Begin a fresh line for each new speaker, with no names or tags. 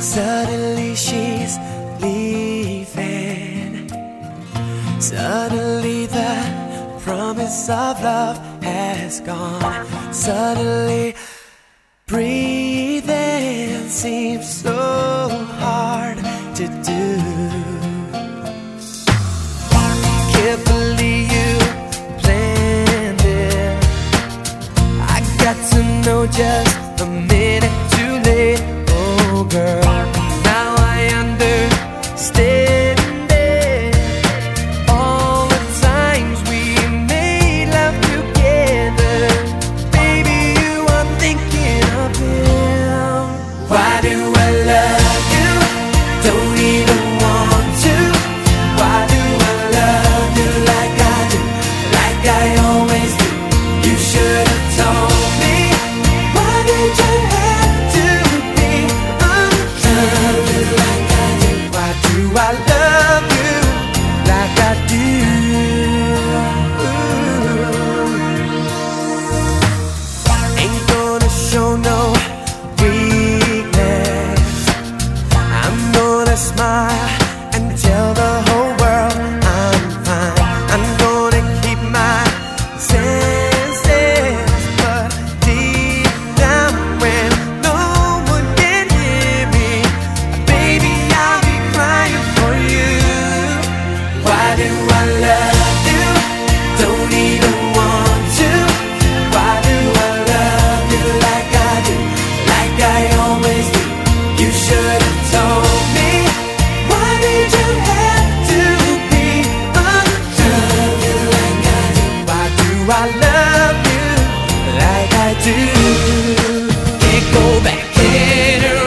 Suddenly she's leaving. Suddenly the promise of love has gone. Suddenly breathing seems so hard to do. just a minute too late, oh girl. Now I understand it. All the times we made love together, baby, you are thinking of him. Why do I love? love you like I do. Can't go back, can't